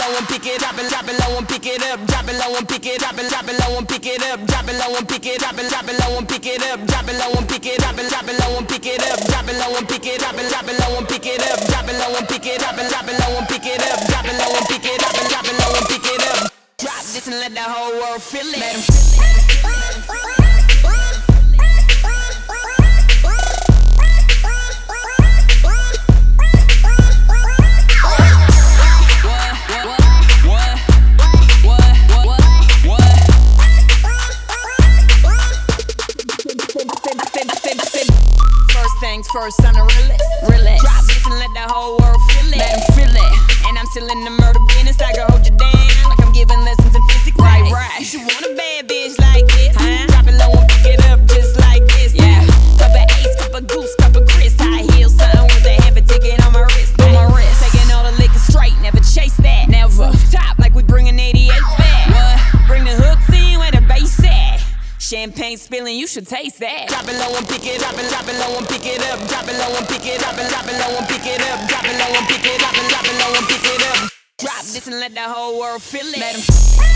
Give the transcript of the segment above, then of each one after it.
low and pick it, drop it, drop it low and pick it up, drop it low and pick it, drop it, drop it low and pick it up, drop it low and pick it, drop it, drop it low and pick it up, drop it low and pick it, drop it, drop it low and pick it up, drop it low and pick it, drop it, drop it low and pick it up, drop it low and pick it, drop it, drop it low and pick it up, drop it low and pick it, drop it, drop it low and pick it up. Drop this and let the whole world feel it. First I'm the realest. realest. Drop this and Champagne spilling, you should taste that. Drop it low and pick it, drop it, drop it low and pick it up. Drop it low and pick it, drop it, drop it low and pick it up. Drop it low and pick it, drop it, drop it low and pick it up. Drop this and let the whole world feel it. Let 'em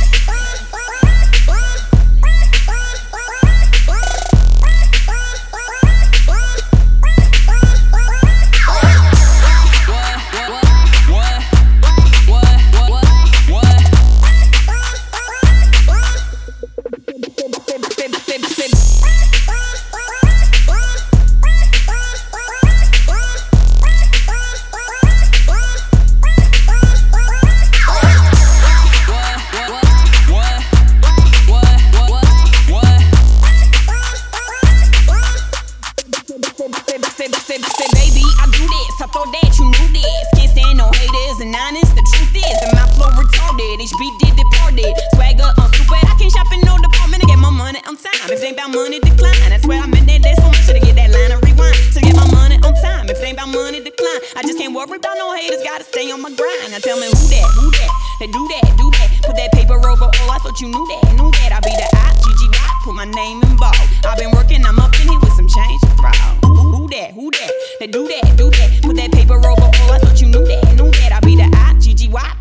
time. If it ain't about money, decline. That's where I meant that. That's so much to get that line of rewind. To get my money on time. If it ain't about money, decline. I just can't worry about no haters. Gotta stay on my grind. Now tell me who that, who that. They do that, do that. Put that paper over. Oh, I thought you knew that, knew that. I be the I. Put my name in bold. I've been working. I'm up in here with some change to throw. Who, who that, who that? They do that, do that. Put that paper over. Oh, I thought you knew that, knew that. I be the I.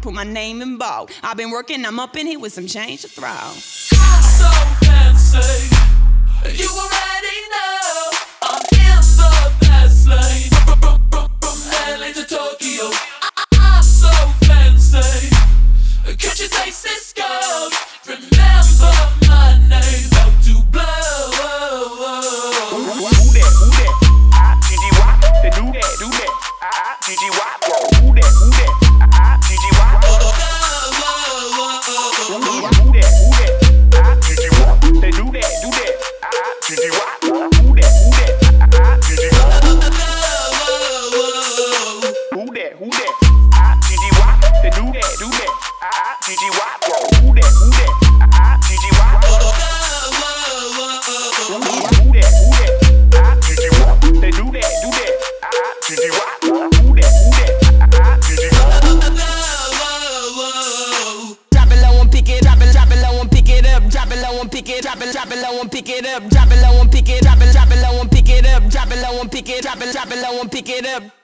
Put my name in bold. I've been working. I'm up in here with some change to throw. Tokyo, I- I'm so fancy. Could you taste this gold? Ah, GG Who that? Who that? Ah, GG Who that? Who that? Ah, GG They do that, do that. Ah, GG Who that? Who that? Ah, GG Drop it low and pick it, drop it, drop it low and pick it up, drop it low and pick it, drop it, drop it low and pick it up, drop it low and pick it, drop it, drop it low and pick it up, drop it low and pick drop it low and pick it up.